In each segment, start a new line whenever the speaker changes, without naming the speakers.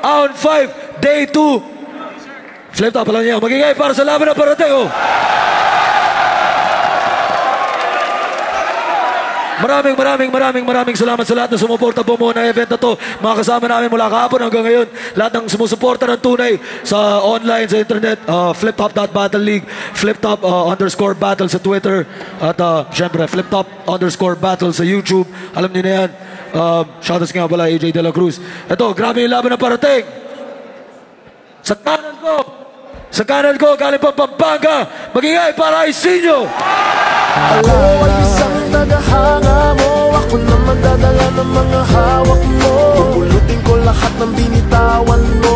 Aon 5, Day 2. Flip top lang niya. Magigay para sa laban na parating. Oh. Maraming maraming maraming maraming salamat sa lahat na sumuporta po mo na event na to. Mga kasama namin mula kahapon hanggang ngayon. Lahat ng sumusuporta ng tunay sa online, sa internet. Uh, fliptop.battle league, fliptop uh, underscore battle sa Twitter. At uh, syempre, fliptop underscore battle sa YouTube. Alam niyo na yan. Uh, shoutouts nga pala AJ De La Cruz. Ito, grabe yung laban na parating. Sa kanan ko, sa kanan ko, galing pa Pampanga, magingay para Isinyo.
Ako ay isang tagahanga mo Ako na magdadala ng mga hawak mo Pupulutin ko lahat ng binitawan mo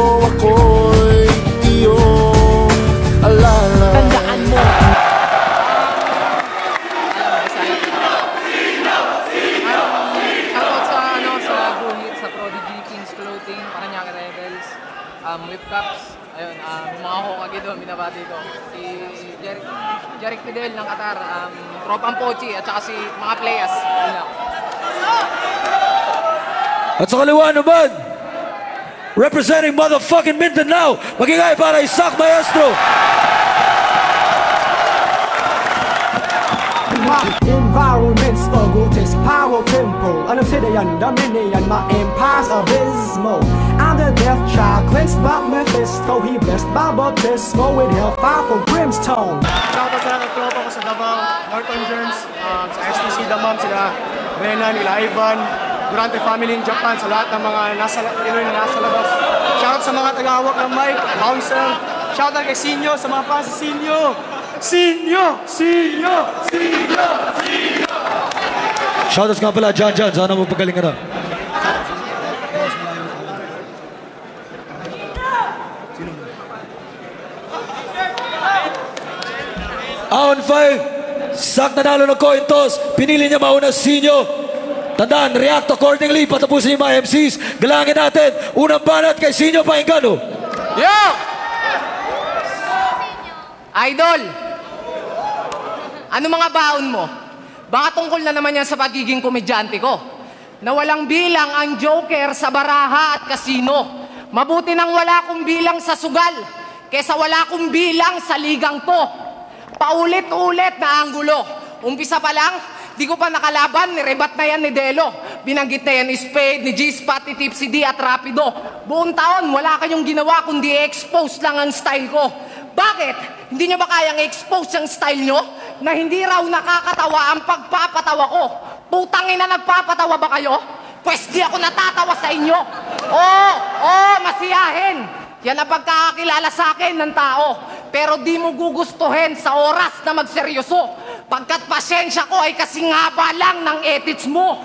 At
sa kaliwa naman, representing motherfucking Mindanao, magingay para Isaac Maestro.
Environment struggle takes power tempo An obsidian dominion, my empire's abysmal. I'm the death child, cleansed by Mephisto He blessed by baptismal with hellfire for brimstone.
Shoutout sa lahat ng tropa ko sa Davao, Norton Germs, um, sa STC Damam, sila Rena, nila Ivan, Durante family in Japan, sa lahat ng mga nasa, Pinoy na nasa labas. Shoutout sa mga tagahawak ng mic, council. Shoutout kay Sinyo, sa mga fans sa Sinyo. Sinyo! Sinyo! Sinyo!
Shoutouts nga pala, John John. Sana magpagaling ka na. Aon 5, sak nanalo ng coin toss. Pinili niya mauna sinyo. Tandaan, react accordingly. Patapusin yung mga MCs. Galangin natin. Unang banat kay Sinyo Paingano.
Yo! Idol! Ano mga baon mo? Baka tungkol na naman yan sa pagiging komedyante ko. Na walang bilang ang joker sa baraha at kasino. Mabuti nang wala kong bilang sa sugal. Kesa wala kong bilang sa ligang to. Paulit-ulit na anggulo. Umpisa pa lang, di ko pa nakalaban, nirebat na yan ni Delo. Binanggit na yan ni Spade, ni G-Spot, ni Tipsy D at Rapido. Buong taon, wala kayong ginawa kundi expose lang ang style ko. Bakit? Hindi nyo ba kayang expose ang style nyo? Na hindi raw nakakatawa ang pagpapatawa ko. Putang ina, nagpapatawa ba kayo? Pwes di ako natatawa sa inyo. Oo, oo, masiyahin. Yan ang pagkakakilala sa akin ng tao. Pero di mo gugustuhin sa oras na magseryoso. Pagkat pasensya ko ay kasing haba lang ng edits mo.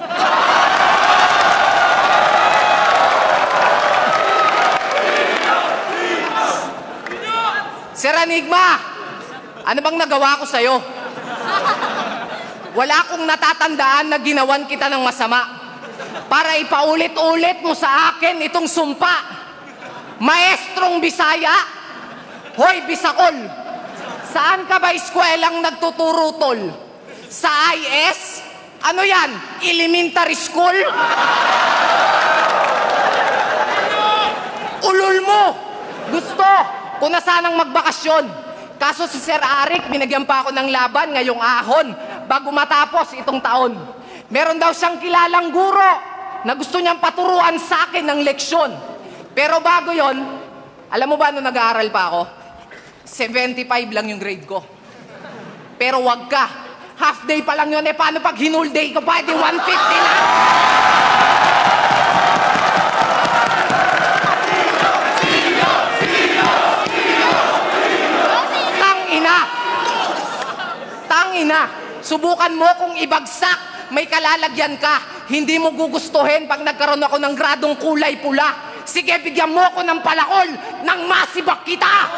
Sir Enigma, ano bang nagawa ko sa'yo? Wala akong natatandaan na ginawan kita ng masama para ipaulit-ulit mo sa akin itong sumpa. Maestrong Bisaya, Hoy Bisakol, saan ka ba eskwelang nagtuturutol? Sa IS? Ano yan? Elementary school? Ulol mo! Gusto! Kung na sanang magbakasyon. Kaso si Sir Arik, binagyan pa ako ng laban ngayong ahon bago matapos itong taon. Meron daw siyang kilalang guro na gusto niyang paturuan sa akin ng leksyon. Pero bago yon, alam mo ba nung nag-aaral pa ako? 75 lang yung grade ko. Pero wag ka. Half day pa lang yun. Eh, paano pag hinul day ko pa? Di 150 na. Tang ina! Tang ina! Subukan mo kung ibagsak, may kalalagyan ka. Hindi mo gugustuhin pag nagkaroon ako ng gradong kulay pula. Sige, bigyan mo ko ng palakol nang masibak kita!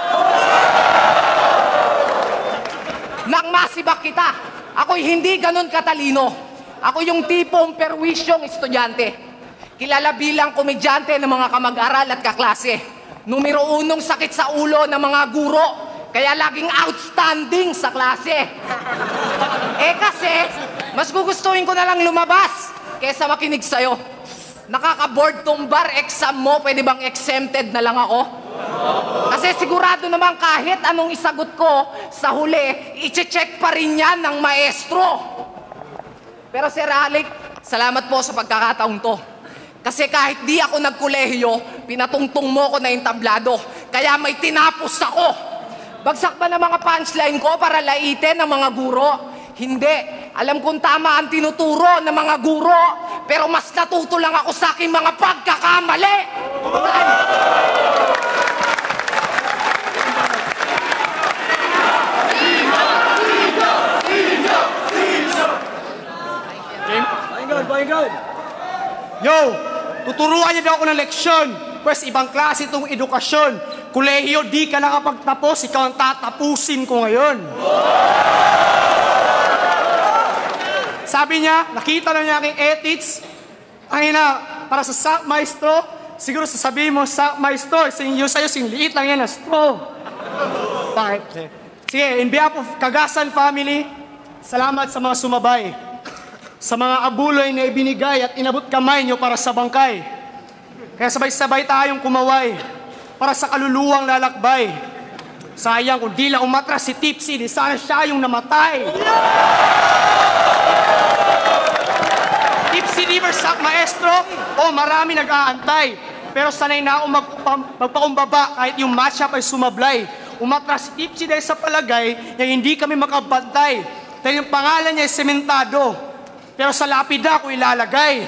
Nang masibak kita! Ako'y hindi ganun katalino. Ako yung tipong perwisyong estudyante. Kilala bilang komedyante ng mga kamag-aral at kaklase. Numero unong sakit sa ulo ng mga guro. Kaya laging outstanding sa klase. Eh kasi, mas gugustuhin ko na lang lumabas kesa makinig sa'yo. Nakaka-board tong bar exam mo, pwede bang exempted na lang ako? Kasi sigurado naman kahit anong isagot ko, sa huli, iche-check pa rin yan ng maestro. Pero Sir Alec, salamat po sa pagkakataong to. Kasi kahit di ako nagkolehiyo, pinatungtong mo ko na yung tablado. Kaya may tinapos ako. Bagsak ba ng mga punchline ko para laitin ng mga guro? Hindi. Alam kong tama ang tinuturo ng mga guro, pero mas natuto lang ako sa aking mga pagkakamali.
Pakinggan, pakinggan.
Yo, tuturuan niyo daw ako ng leksyon. Pwes, ibang klase itong edukasyon. Kolehiyo, di ka nakapagtapos, ikaw ang tatapusin ko ngayon. Sabi niya, nakita na niya aking ethics. Ay na, para sa sak maestro, siguro sasabihin mo, sak maestro, sing yung sa'yo, sing liit lang yan na straw. Bakit? Sige, in behalf of Kagasan family, salamat sa mga sumabay sa mga abuloy na ibinigay at inabot kamay nyo para sa bangkay. Kaya sabay-sabay tayong kumaway para sa kaluluwang lalakbay. Sayang kung di lang umatras si Tipsy, di sana siya yung namatay. Tipsy River Maestro, oh marami nag-aantay. Pero sanay na ako magpa- magpakumbaba kahit yung matchup ay sumablay. Umatras si Tipsy dahil sa palagay na hindi kami makabantay. Dahil yung pangalan niya ay sementado. Pero sa lapida ko ilalagay.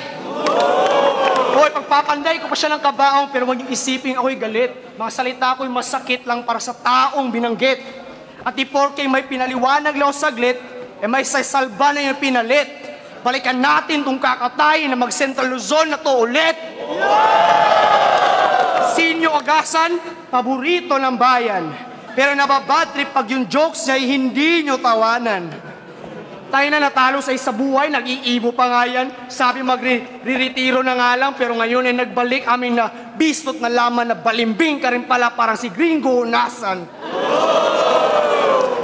Hoy, pagpapanday ko pa siya ng kabaong, pero huwag niyo isipin ako'y galit. Mga salita ko'y masakit lang para sa taong binanggit. At di porke may pinaliwanag lang ako saglit, eh may salba na yung pinalit. Balikan natin tong kakatay na mag-Central Luzon na to ulit. Sinyo Agasan, paborito ng bayan. Pero nababad trip pag yung jokes niya hindi nyo tawanan. Tayo na natalo sa isa buhay, nag-iibo pa nga yan. Sabi magre-retiro na nga lang, pero ngayon ay nagbalik aming na bistot na laman na balimbing ka rin pala parang si Gringo Nasan.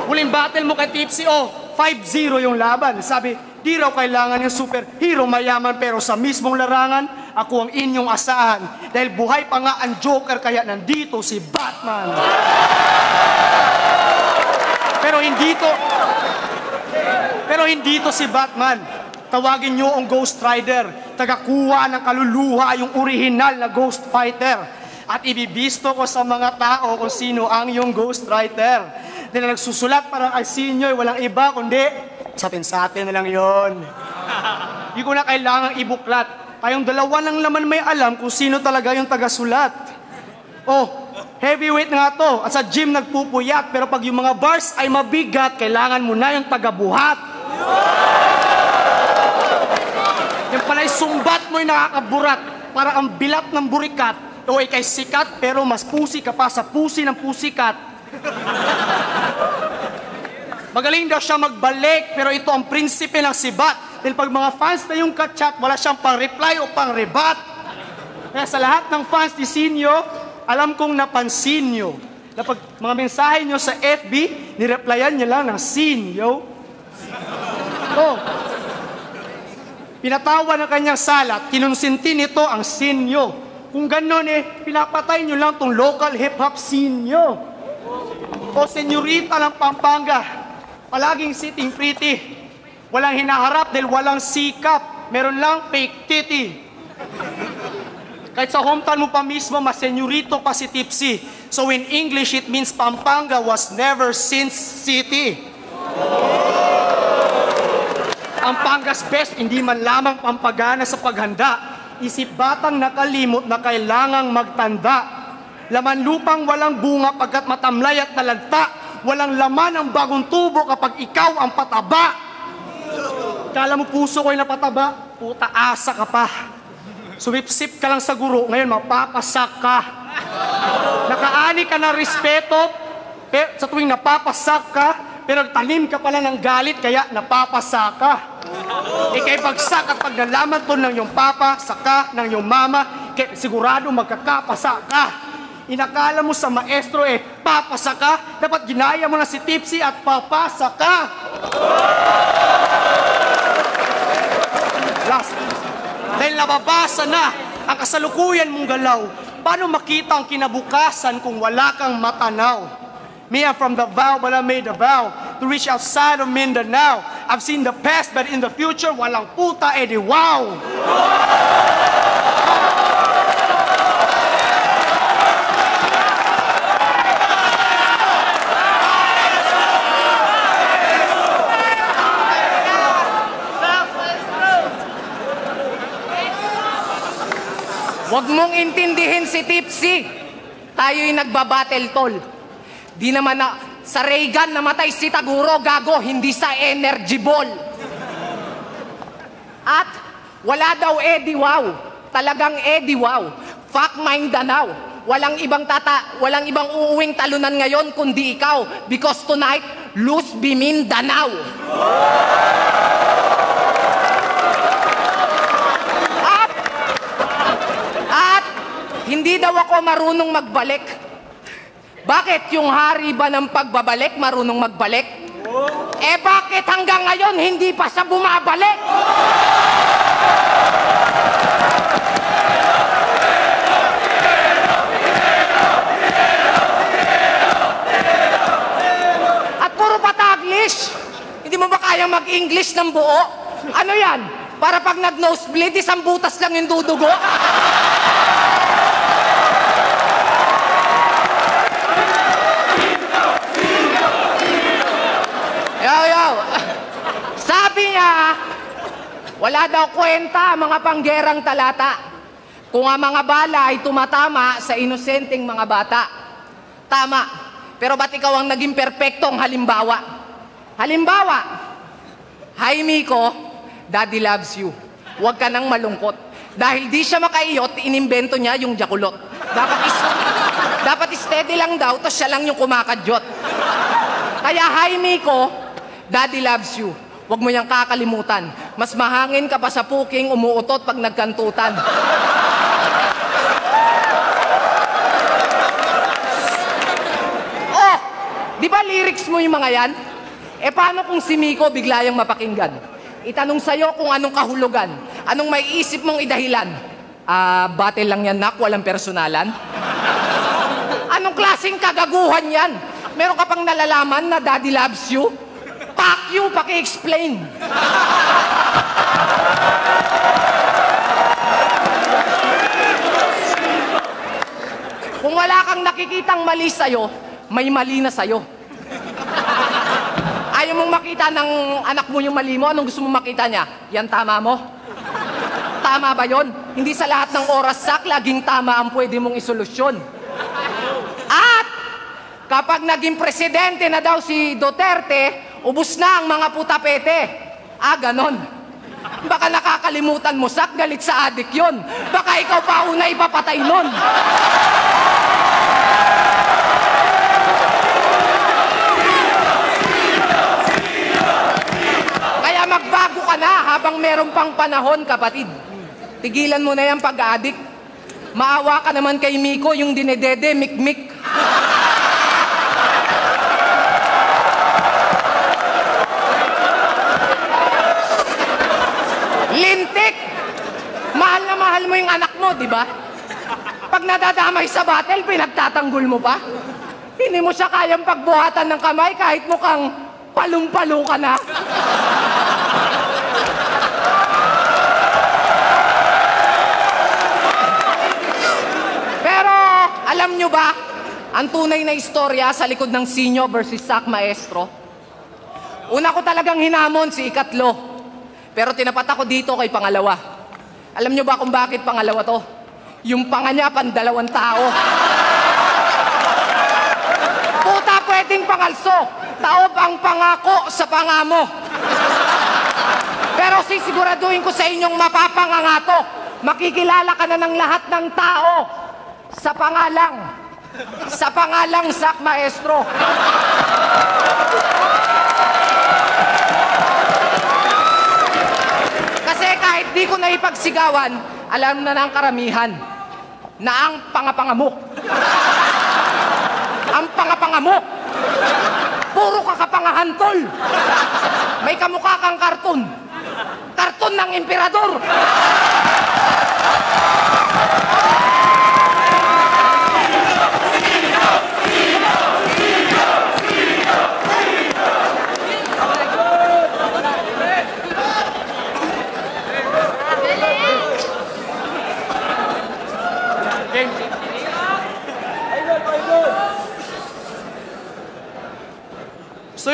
Huling battle mo kay Tipsy, oh, 5-0 yung laban. Sabi, di raw kailangan yung superhero mayaman pero sa mismong larangan, ako ang inyong asahan. Dahil buhay pa nga ang Joker kaya nandito si Batman. Pero hindi to, pero hindi to si Batman. Tawagin nyo ang Ghost Rider. Tagakuha ng kaluluwa yung original na Ghost Fighter. At ibibisto ko sa mga tao kung sino ang yung Ghost Rider. Na nagsusulat parang ay sinyo, walang iba kundi sapin sa atin na lang yon. Hindi ko na kailangang ibuklat. Tayong dalawa lang naman may alam kung sino talaga yung tagasulat. Oh, heavyweight nga to. At sa gym nagpupuyat. Pero pag yung mga bars ay mabigat, kailangan mo na yung tagabuhat. Yung pala'y sumbat mo'y nakakaburat. Para ang bilat ng burikat. O ikay sikat, pero mas pusi ka pa sa pusi ng pusikat. Magaling daw siya magbalik, pero ito ang prinsipe ng sibat. Dahil pag mga fans na yung kachat, wala siyang pang-reply o pang-rebat. Kaya sa lahat ng fans ni Sinyo, alam kong napansin nyo na pag mga mensahe nyo sa FB, nireplyan nyo lang ng Sinyo. Oh. Pinatawa ng kanyang salat, kinonsinti nito ang Sinyo. Kung gano'n eh, pinapatay nyo lang tong local hip-hop scene nyo. O senyorita ng Pampanga, palaging sitting pretty. Walang hinaharap dahil walang sikap. Meron lang fake titty. Kahit sa hometown mo pa mismo, mas senyorito pa si Tipsy. So in English, it means Pampanga was never since city. Ang Pangas best, hindi man lamang pampagana sa paghanda. Isip batang nakalimot na kailangang magtanda. Laman lupang walang bunga pagkat matamlay at nalagta. Walang laman ang bagong tubo kapag ikaw ang pataba. Kala mo puso ko'y napataba, puta asa ka pa. Sumipsip ka lang sa guro, ngayon mapapasak ka. Nakaani ka ng respeto, pero sa tuwing napapasak ka, pero tanim ka pala ng galit, kaya napapasak ka. Ikay bagsak at pag nalaman to ng iyong papa, saka ng iyong mama, sigurado magkakapasa ka. Inakala mo sa maestro eh, papasa ka, dapat ginaya mo na si Tipsy at papasa ka. Last. Dahil nababasa na ang kasalukuyan mong galaw, paano makita ang kinabukasan kung wala kang matanaw? Me, I'm from Davao, but I made a vow to reach outside of Mindanao. I've seen the past, but in the future, walang puta, edi wow!
Huwag mong intindihin si Tipsy. Tayo'y nagbabattle tol. Di naman na, sa Reagan namatay si Taguro, gago, hindi sa energy ball. At wala daw Eddie Wow. Talagang Eddie Wow. Fuck Mindanao. Walang ibang tata, walang ibang uuwing talunan ngayon kundi ikaw because tonight lose be Mindanao. At at hindi daw ako marunong magbalik. Bakit yung hari ba ng pagbabalik marunong magbalik? Eh bakit hanggang ngayon hindi pa siya bumabalik? At puro pataglish. Hindi mo ba kayang mag-English ng buo? Ano yan? Para pag nag-nosebleed, isang butas lang yung dudugo? Wala daw kwenta mga panggerang talata. Kung ang mga bala ay tumatama sa inosenteng mga bata. Tama. Pero ba't ikaw ang naging perpektong halimbawa? Halimbawa, Hi Miko, Daddy loves you. Huwag ka nang malungkot. Dahil di siya makaiyot, inimbento niya yung jakulot. Dapat, is, dapat steady lang daw, to siya lang yung kumakadyot. Kaya hi Miko, Daddy loves you. Huwag mo niyang kakalimutan. Mas mahangin ka pa sa puking umuutot pag nagkantutan. oh, di ba lyrics mo yung mga yan? Eh paano kung si Miko bigla yung mapakinggan? Itanong sa'yo kung anong kahulugan. Anong may isip mong idahilan? Ah, battle lang yan nak, walang personalan? Anong klaseng kagaguhan yan? Meron ka pang nalalaman na daddy loves you? Fuck you, paki-explain. Kung wala kang nakikitang mali sa'yo, may mali na sa'yo. Ayaw mong makita ng anak mo yung mali mo, anong gusto mong makita niya? Yan tama mo? Tama ba yon? Hindi sa lahat ng oras sak, laging tama ang pwede mong isolusyon. At kapag naging presidente na daw si Duterte, ubus na ang mga putapete. Ah, ganon. Baka nakakalimutan mo, sak, galit sa adik yon. Baka ikaw pa una ipapatay nun. Kaya magbago ka na habang meron pang panahon, kapatid. Tigilan mo na yung pag-addict. Maawa ka naman kay Miko, yung dinedede, mikmik. Lintik! Yung anak mo, di ba? Pag nadadamay sa battle, pinagtatanggol mo pa? Hindi mo siya kayang pagbuhatan ng kamay kahit mukhang palong-palo ka na. Pero, alam nyo ba, ang tunay na istorya sa likod ng Sinyo versus Sak Maestro? Una ko talagang hinamon si ikatlo. Pero tinapat ako dito kay pangalawa. Alam nyo ba kung bakit pangalawa to? Yung panga niya, pandalawang tao. Puta, pwedeng pangalso. Taob ang pangako sa pangamo. Pero sisiguraduhin ko sa inyong mapapangangato. Makikilala ka na ng lahat ng tao sa pangalang. Sa pangalang Sak Maestro. Kahit di ko na ipagsigawan, alam na ng karamihan na ang pangapangamok. ang pangapangamok. Puro kakapangahantol. May kamukha kang karton. Karton ng emperador.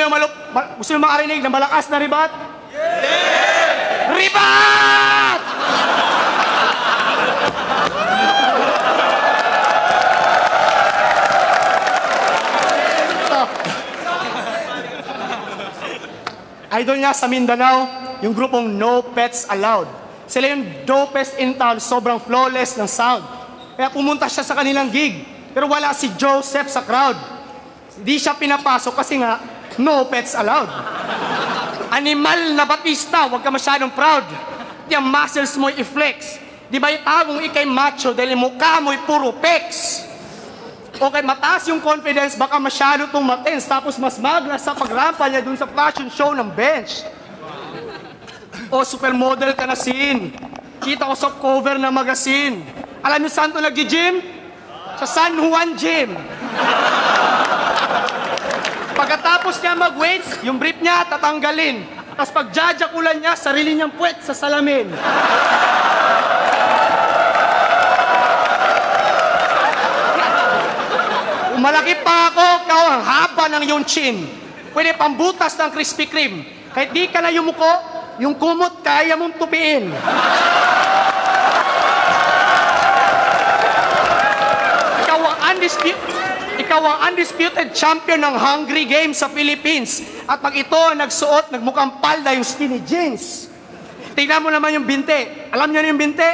Nyo, malup, ma- gusto nyo makarinig ng malakas na ribat? Yeah! Ribat! Idol niya sa Mindanao, yung grupong No Pets Allowed. Sila yung dopest in town, sobrang flawless ng sound. Kaya pumunta siya sa kanilang gig. Pero wala si Joseph sa crowd. Di siya pinapasok kasi nga, no pets allowed. Animal na Batista, huwag ka masyadong proud. Di ang muscles mo i-flex. Di ba itagong ikay macho dahil mukha mo'y puro pecs. Okay, mataas yung confidence, baka masyado itong matens, tapos mas magna sa pagrampa niya dun sa fashion show ng bench. O supermodel ka na sin. Kita ko sa cover ng magazine. Alam niyo saan to nag-gym? Sa San Juan Gym. Pagkatapos niya mag-weights, yung brief niya tatanggalin. Tapos pag jajakulan niya, sarili niyang puwet sa salamin. Malaki pa ako, ikaw ang haba ng iyong chin. Pwede pambutas ng Krispy Kreme. Kahit di ka na yumuko, yung kumot kaya mong tupiin. Undisputed ikaw ang undisputed champion ng Hungry Games sa Philippines. At pag ito nagsuot, nagmukhang palda yung skinny jeans. Tingnan mo naman yung binte. Alam niyo na yung binte?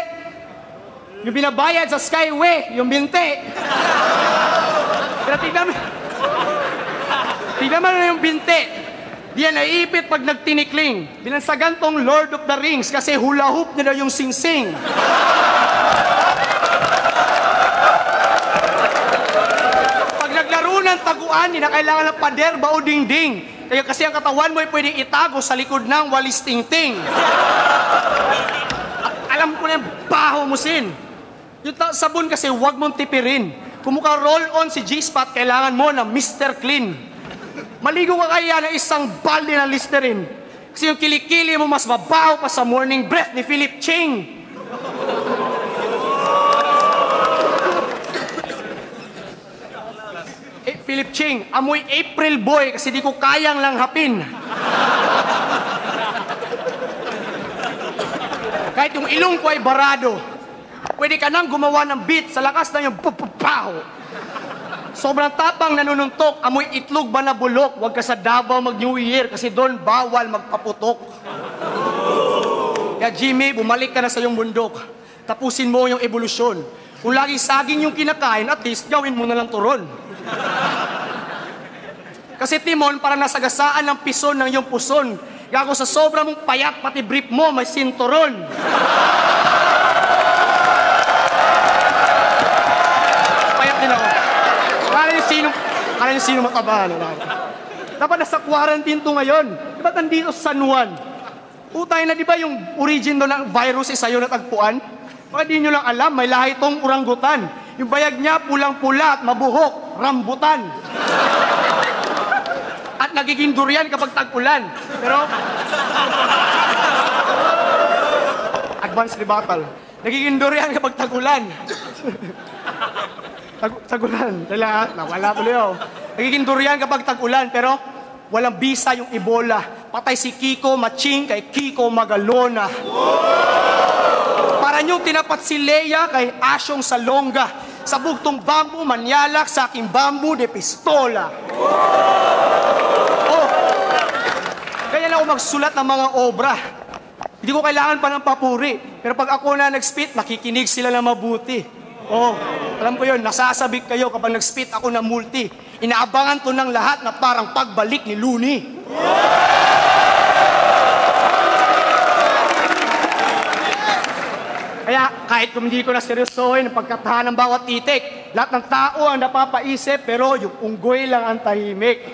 Yung binabayad sa Skyway, yung binte. Pero tingnan mo, tingnan mo yung binte. Di yan naiipit pag nagtinikling. Binansagan tong Lord of the Rings kasi hula hoop nila yung singsing. Ng taguan, hindi na kailangan ng pader ba o dingding. Kaya kasi ang katawan mo ay pwedeng itago sa likod ng walis tingting. Alam ko na yung baho mo sin. Yung sabon kasi huwag mong tipirin. Kung roll-on si G-Spot, kailangan mo ng Mr. Clean. Maligo ka kaya ng isang balde ng Listerine. Kasi yung kilikili mo mas mabaho pa sa morning breath ni Philip Ching. Philip Ching, amoy April boy kasi di ko kayang langhapin. Kahit yung ilong ko ay barado, pwede ka nang gumawa ng beat sa lakas ng yung pupupaw. Sobrang tapang nanununtok, amoy itlog ba na bulok? Huwag ka sa Davao mag New Year kasi doon bawal magpaputok. Kaya Jimmy, bumalik ka na sa iyong bundok. Tapusin mo yung evolusyon. Kung lagi saging yung kinakain, at least gawin mo na lang turon. Kasi Timon, para nasagasaan ng pison ng iyong puson. Gago sa sobra mong payat, pati brief mo, may sinturon. Payat din ako. Kala niyo sino, kala niyo sino mataba, ano. Dapat nasa quarantine to ngayon. Ba nandito sa San Juan? Utay na di ba yung origin doon ng virus is sa'yo natagpuan? Baka di nyo lang alam, may lahi tong orangutan. Yung bayag niya pulang-pula at mabuhok, rambutan. At nagiging durian kapag tag-ulan. Pero... Advanced rebuttal. Nagiging durian kapag tag-ulan. Tag tagulan. Tala, nawala tuloy ako. Nagiging durian kapag tag-ulan, pero walang bisa yung Ebola. Patay si Kiko Maching kay Kiko Magalona. Para nyo tinapat si Leia kay Asyong Salonga. Sa bugtong bambu, manyalak sa aking bambu de pistola. Oh, na ako magsulat ng mga obra. Hindi ko kailangan pa ng papuri. Pero pag ako na nag-spit, nakikinig sila na mabuti. Oh, alam ko yun, nasasabik kayo kapag nag-spit ako ng multi. Inaabangan to ng lahat na parang pagbalik ni Looney. Kaya kahit kung hindi ko na seryosohin ang pagkatahan ng bawat titik, lahat ng tao ang napapaisip, pero yung unggoy lang ang tahimik.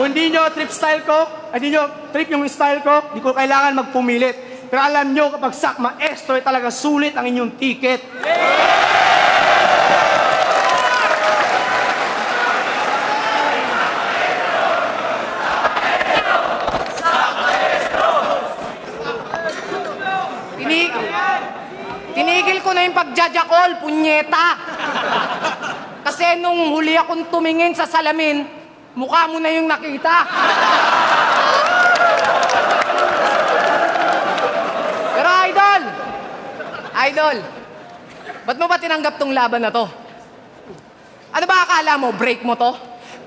Kung hindi nyo trip style ko, hindi nyo trip yung style ko, di ko kailangan magpumilit. Pero alam nyo, kapag sak maestro, ay talaga sulit ang inyong ticket. Tini
Tinigil ko na yung pagjajakol, punyeta. Kasi nung huli akong tumingin sa salamin, mukha mo na yung nakita. Pero idol, idol, ba't mo ba tinanggap tong laban na to? Ano ba akala mo, break mo to?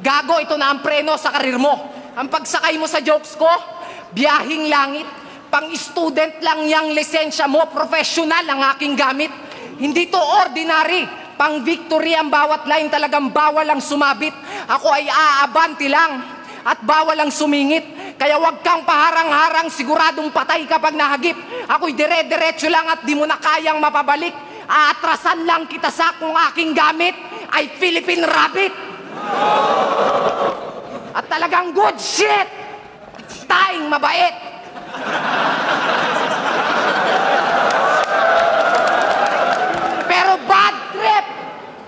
Gago, ito na ang preno sa karir mo. Ang pagsakay mo sa jokes ko, biyahing langit, pang-student lang yang lisensya mo, professional ang aking gamit. Hindi to ordinary, pang victory ang bawat line talagang bawal ang sumabit. Ako ay aabanti lang at bawal ang sumingit. Kaya wag kang paharang-harang, siguradong patay kapag nahagip. Ako'y dire-diretso lang at di mo na kayang mapabalik. Aatrasan lang kita sa kung aking gamit ay Philippine Rabbit. At talagang good shit! Taing mabait!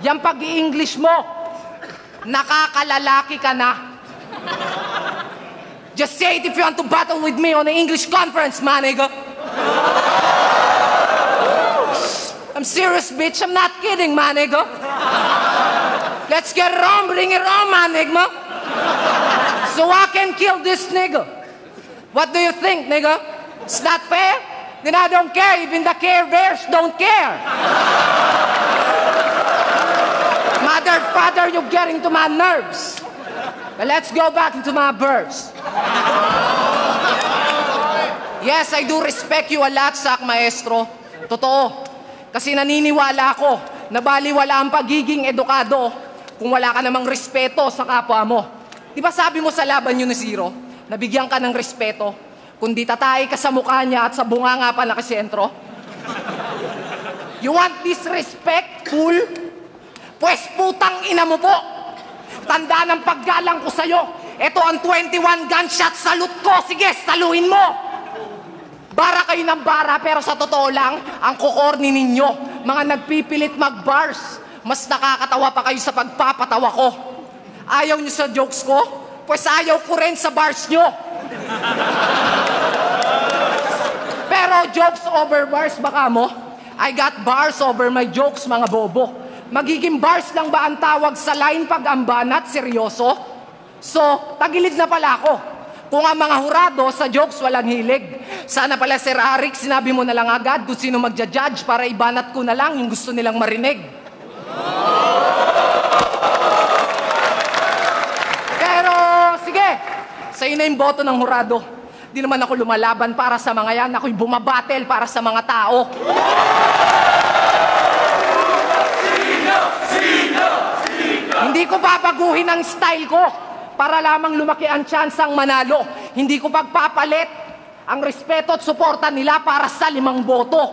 Yan pag-i-English mo. Nakakalalaki ka na. Just say it if you want to battle with me on an English conference, man, nigga. I'm serious, bitch. I'm not kidding, man, nigga. Let's get it on, bring it on, man, nigga. So I can kill this nigga. What do you think, nigga? It's not fair? Then I don't care. Even the Care Bears don't care. Mother, father, you're getting to my nerves. But let's go back into my verse. Yes, I do respect you a lot, Sak Maestro. Totoo. Kasi naniniwala ako na baliwala ang pagiging edukado kung wala ka namang respeto sa kapwa mo. Di ba sabi mo sa laban yun ni Zero, nabigyan ka ng respeto, kundi tatay ka sa mukha niya at sa bunganga pa nakasentro? You want disrespectful? Pues putang ina mo po! Tanda ng paggalang ko sa'yo. Ito ang 21 gunshot salute ko. Sige, saluhin mo! Bara kayo ng bara, pero sa totoo lang, ang kukorni ninyo, mga nagpipilit mag-bars, mas nakakatawa pa kayo sa pagpapatawa ko. Ayaw nyo sa jokes ko? Pues ayaw ko rin sa bars nyo. Pero jokes over bars baka mo? I got bars over my jokes, mga bobo. Magiging bars lang ba ang tawag sa line pag ang banat seryoso? So, tagilid na pala ako. Kung ang mga hurado sa jokes walang hilig. Sana pala Sir Arik, sinabi mo na lang agad kung sino magja-judge para ibanat ko na lang yung gusto nilang marinig. Pero, sige, sa'yo na yung boto ng hurado. Di naman ako lumalaban para sa mga yan. Ako'y bumabatel para sa mga tao. Hindi ko babaguhin ang style ko para lamang lumaki ang tsansang manalo. Hindi ko pagpapalit ang respeto at suporta nila para sa limang boto.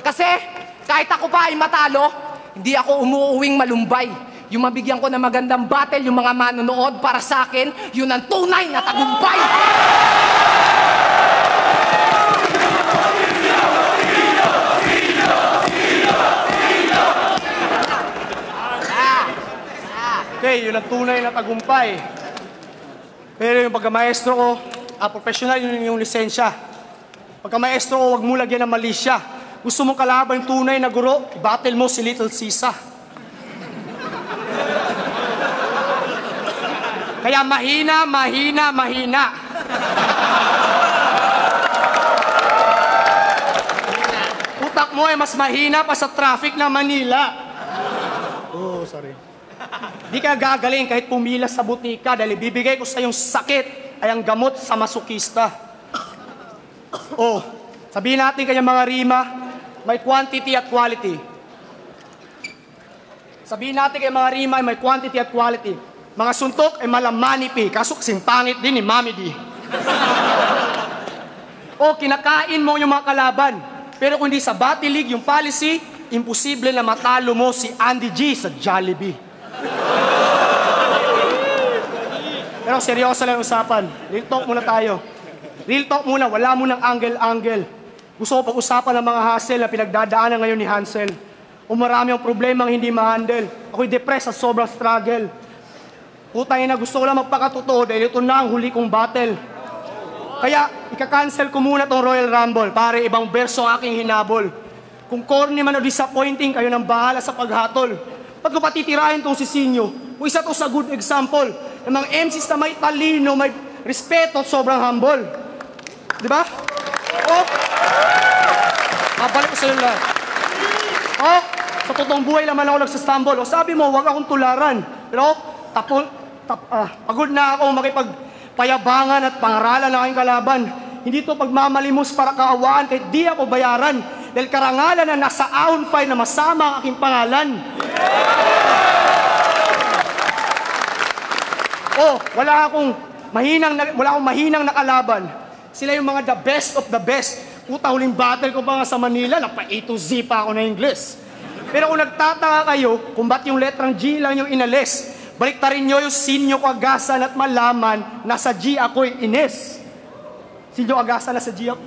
Kasi kahit ako pa ay matalo, hindi ako umuuwing malumbay. Yung mabigyan ko ng magandang battle, yung mga manonood para sa akin, yun ang tunay na tagumpay.
Okay, yun ang tunay na tagumpay. Pero yung pagkamaestro ko, ah, professional yun yung lisensya. Pagkamaestro ko, huwag mo lagyan ng mali. Gusto mong kalaban yung tunay na guro, battle mo si Little Sisa. Kaya mahina, mahina, mahina. Utak mo ay mas mahina pa sa traffic ng Manila. Oh, sorry. Di ka gagaling kahit pumila sa butika dahil bibigay ko sa yung sakit ay ang gamot sa masukista. Oh, sabihin natin kanya mga rima, may quantity at quality. Sabihin natin kay mga rima, may quantity at quality. Mga suntok ay malamanipi, kaso kasing pangit din ni Mami D. o kinakain mo yung mga kalaban. Pero kung di sa Battle League yung policy, imposible na matalo mo si Andy G sa Jollibee. Pero seryoso lang usapan. Real talk muna tayo. Real talk muna, wala munang angle-angle. Gusto ko pag-usapan ng mga hassle na pinagdadaanan ngayon ni Hansel. O marami ang problema ang hindi ma-handle. Ako'y depressed sa sobrang struggle. Putay na gusto ko lang magpakatotoo dahil ito na ang huli kong battle. Kaya, ika-cancel ko muna tong Royal Rumble. Pare, ibang verso ang aking hinabol. Kung corny man o disappointing, kayo nang bahala sa paghatol. Ba't ko patitirahin tong si Sinyo? Kung isa to sa good example ng mga MCs na may talino, may respeto at sobrang humble. Di ba? Oh! Babalik ko sa iyo lahat. Oh, sa totoong buhay naman ako nagsastumble. O sabi mo, wag akong tularan. Pero, tapol, tap, ah, pagod na ako makipagpayabangan at pangaralan ng aking kalaban. Hindi to pagmamalimos para kaawaan kahit di ako bayaran. Dahil karangalan na nasa ahon file na masama ang aking pangalan. Oh, wala akong mahinang na- wala akong mahinang nakalaban. Sila yung mga the best of the best. Puta, huling battle ko pa nga sa Manila, napa A to Z pa ako na English. Pero kung nagtataka kayo, kung ba't yung letrang G lang yung inalis, balik rin nyo yung sinyo ko agasan at malaman na sa G ako'y ines. Sinyo agasan na sa G ako.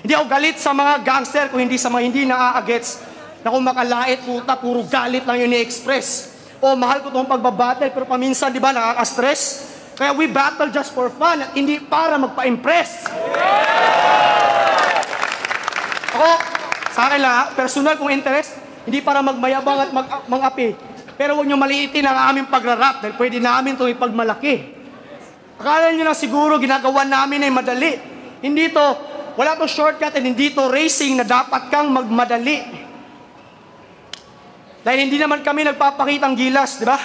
Hindi ako galit sa mga gangster kung hindi sa mga hindi naaagets na kung makalait, puta, puro galit lang yun ni-express. O mahal ko itong pagbabattle pero paminsan, di ba, nakaka-stress. Kaya we battle just for fun at hindi para magpa-impress. Ako, sa akin lang, personal kong interest, hindi para magmayabang at mag mangapi. Pero huwag nyo maliitin ang aming pagrarap dahil pwede namin itong ipagmalaki. Akala nyo lang siguro ginagawa namin ay madali. Hindi to, wala to shortcut at hindi to racing na dapat kang magmadali. Dahil hindi naman kami nagpapakitang gilas, di ba?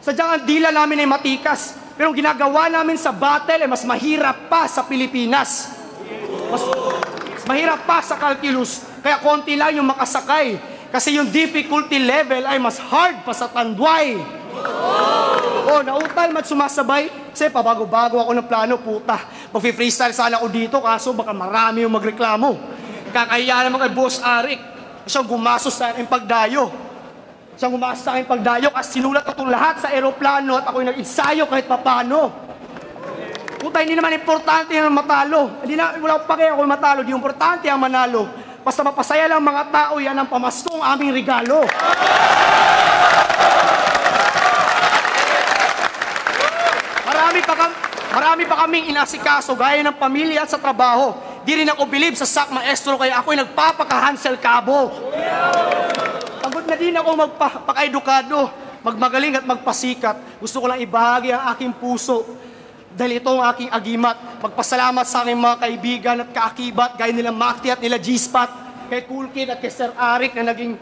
Sadyang ang dila namin ay matikas. Pero ginagawa namin sa battle ay mas mahirap pa sa Pilipinas. Mas, mas mahirap pa sa calculus. Kaya konti lang yung makasakay. Kasi yung difficulty level ay mas hard pa sa Tanduay. Oh, nautal mat sumasabay. Kasi pabago-bago ako ng plano, puta. Mag-freestyle sana ako dito, kaso baka marami yung magreklamo. Kakahiya naman kay Boss Arik. Siyang gumasos sa aking pagdayo. Siyang gumasos sa aking pagdayo kasi sinulat ko lahat sa aeroplano at ako'y nag-ensayo kahit papano. Puta, hindi naman importante yung matalo. Hindi na, wala akong pake ako matalo. Di importante ang manalo. Basta mapasaya lang mga tao, yan ang pamaskong aming regalo. Marami pa, kam marami pa kaming inasikaso gaya ng pamilya at sa trabaho. Di rin ako bilib sa sak maestro kaya ako'y nagpapaka-Hansel Cabo. Pagod na din ako magpaka-edukado, magmagaling at magpasikat. Gusto ko lang ibahagi ang aking puso dahil ito ang aking agimat. Magpasalamat sa aking mga kaibigan at kaakibat gaya nila Makti at nila G-Spot, kay Cool Kid at kay Sir Arik na naging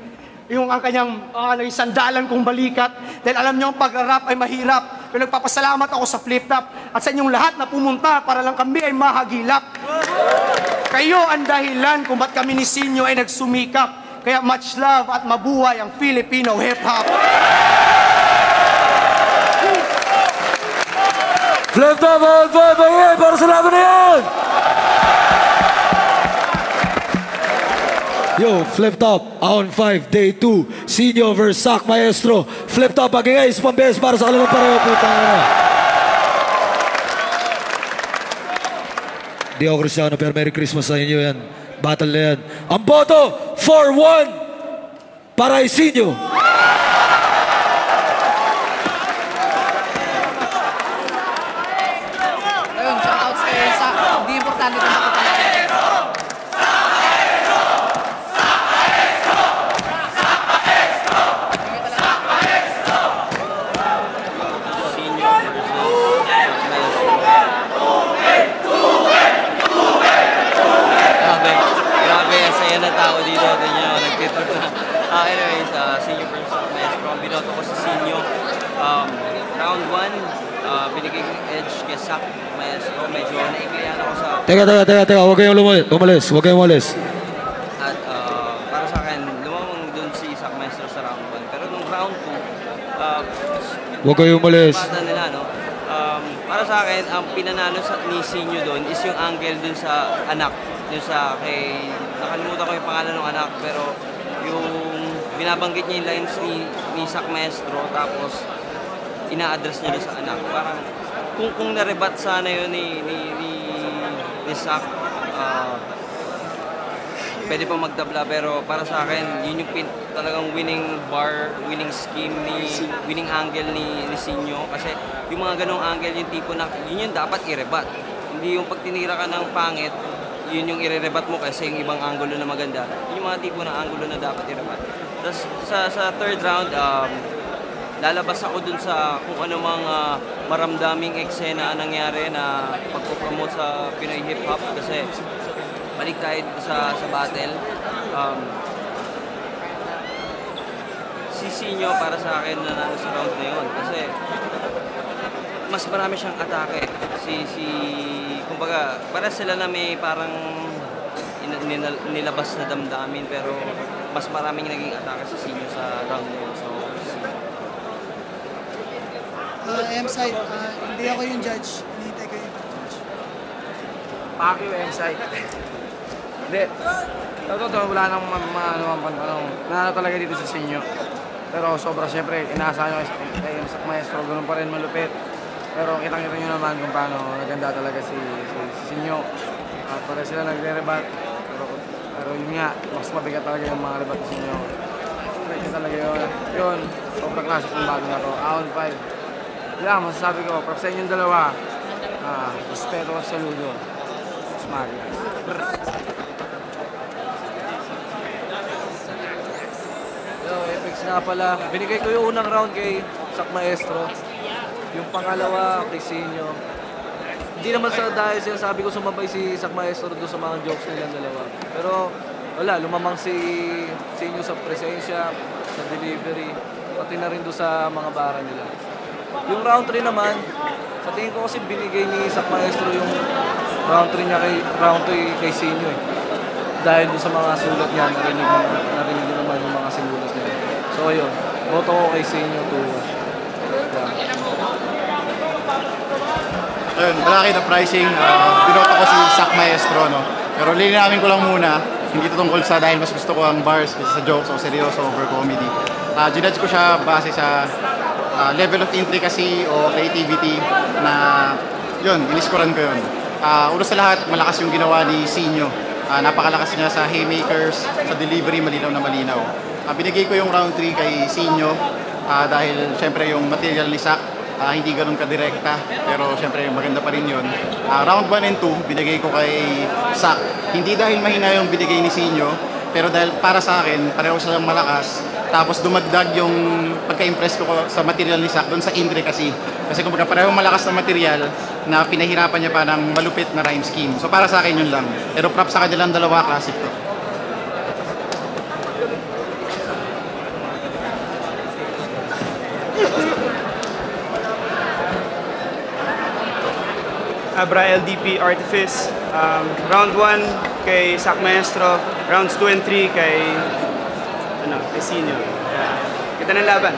yung ang kanyang naging sandalan kong balikat. Dahil alam niyo ang pag-rap ay mahirap. Pero nagpapasalamat ako sa flip top at sa inyong lahat na pumunta para lang kami ay mahagilap. Kayo ang dahilan kung ba't kami ni Sinyo ay nagsumikap. Kaya much love at mabuhay ang Filipino hip-hop.
Flip top on five, para sa laban na! Yo, Flip Top, on 5, day 2, Senior versus Sak Maestro. Flip Top, bagay, isa pang beses para sa kalaman pareho, puta na. Di ako Cristiano, pero Merry Christmas sa inyo yan. Battle na yan. Ang boto, 4-1 para Isinyo.
Ayun, shoutouts kay Sa. Hindi importante kung nakita natin.
Grabe. Grabe, ang saya na tao dito. Tingnan nyo, nagtitrip na. Ah, anyways, uh, senior first uh, maestro. Ang binoto ko sa senior. Um, round 1, uh, binigay ko yung edge kay Sak maestro. Medyo naigayan ako sa...
Teka, teka, teka, teka, huwag kayong lumalis. Umalis, huwag kayong umalis.
At uh, para sa akin, lumamang dun si Sak maestro sa round 1. Pero nung round 2, uh,
Huwag kayong umalis.
Nila, no? Um, para sa akin, ang pinanalo sa, ni Sinyo doon is yung angle dun sa anak. Dun sa kay... Nakalimutan ko yung pangalan ng anak, pero yung binabanggit niya yung lines ni, ni Sak Maestro, tapos ina-address niya doon sa anak. Parang kung kung narebat sana yun ni ni ni, ni Sak, ah, pwede pa magtabla pero para sa akin yun yung pin, talagang winning bar, winning scheme ni winning angle ni Sinyo kasi yung mga ganong angle yung tipo na yun yung dapat i-rebat. Hindi yung pag tinira ka ng pangit, yun yung irerebat mo kasi yung ibang angulo na maganda. Yun yung mga tipo ng angulo na dapat irebat. Tapos sa, sa third round, um, lalabas ako dun sa kung ano mga maramdaming eksena ang nangyari na pagpopromote sa Pinoy Hip Hop kasi balik tayo sa, sa battle. Um, si Sinyo para sa akin nanalo sa round na yun kasi mas marami siyang atake. Si, si, kumbaga, para sila na may parang nilabas na damdamin pero mas maraming naging atake sa Sinyo sa round na yun. So,
Uh, M-side, ah, hindi ako yung judge. Hinihintay ko yung judge.
Pacquiao M-side. Hindi. Totoo, wala nang ma- ano, ma- ano, nanalo talaga dito sa sinyo. Pero sobra siyempre, inaasahan nyo kay, kay Maestro, ganun pa rin malupit. Pero kitang-kita nyo naman kung paano naganda talaga si, si, si Sinyo. At pare sila nagre-rebat. Pero, pero yun nga, mas mabigat talaga yung mga rebat ni Sinyo. Kaya talaga yun. Yun, sobrang klase kung bago na to. Aon 5. Yan, masasabi ko, para sa inyong dalawa, ah, respeto at saludo. Smart.
Yo, Apex nga pala. Binigay ko yung unang round kay Sak Maestro. Yung pangalawa kay Sinyo. Hindi naman sa dahil siya sabi ko sumabay si Sak Maestro doon sa mga jokes nilang dalawa. Pero wala, lumamang si Sinyo sa presensya, sa delivery, pati na rin doon sa mga bara nila. Yung round 3 naman, sa tingin ko kasi binigay ni Sak Maestro yung round 3 niya kay round 3 kay Sinyo eh. Dahil doon sa mga sulat niya, narinig, narinig din naman yung mga sinulat niya. So ayun, boto ko kay Sinyo to
Ayun, malaki na pricing. Uh, binoto ko si Sak Maestro, no? Pero linawin ko lang muna, hindi to tungkol sa dahil mas gusto ko ang bars kasi sa jokes o seryoso over comedy. Uh, ginudge ko siya base sa ah, level of intricacy o creativity na yun, iniskoran ko yun. Uh, una sa lahat, malakas yung ginawa ni Sinyo. Ah, napakalakas niya sa haymakers, sa delivery, malinaw na malinaw. Ah, binigay ko yung round 3 kay Sinyo ah, dahil syempre yung material ni Sak ah, hindi ganun kadirekta pero syempre maganda pa rin yun. Ah, round 1 and 2 binigay ko kay Sak. Hindi dahil mahina yung binigay ni Sinyo pero dahil para sa akin pareho silang malakas tapos dumagdag yung pagka-impress ko sa material ni Sak doon sa intricacy. Kasi kung parehong malakas na material na pinahirapan niya pa ng malupit na rhyme scheme. So para sa akin yun lang. Pero prop sa kanilang dalawa, classic to.
Abra LDP Artifice. Um, round 1 kay Sak Maestro. Rounds 2 and 3 kay ano. Yeah. Kita ng laban.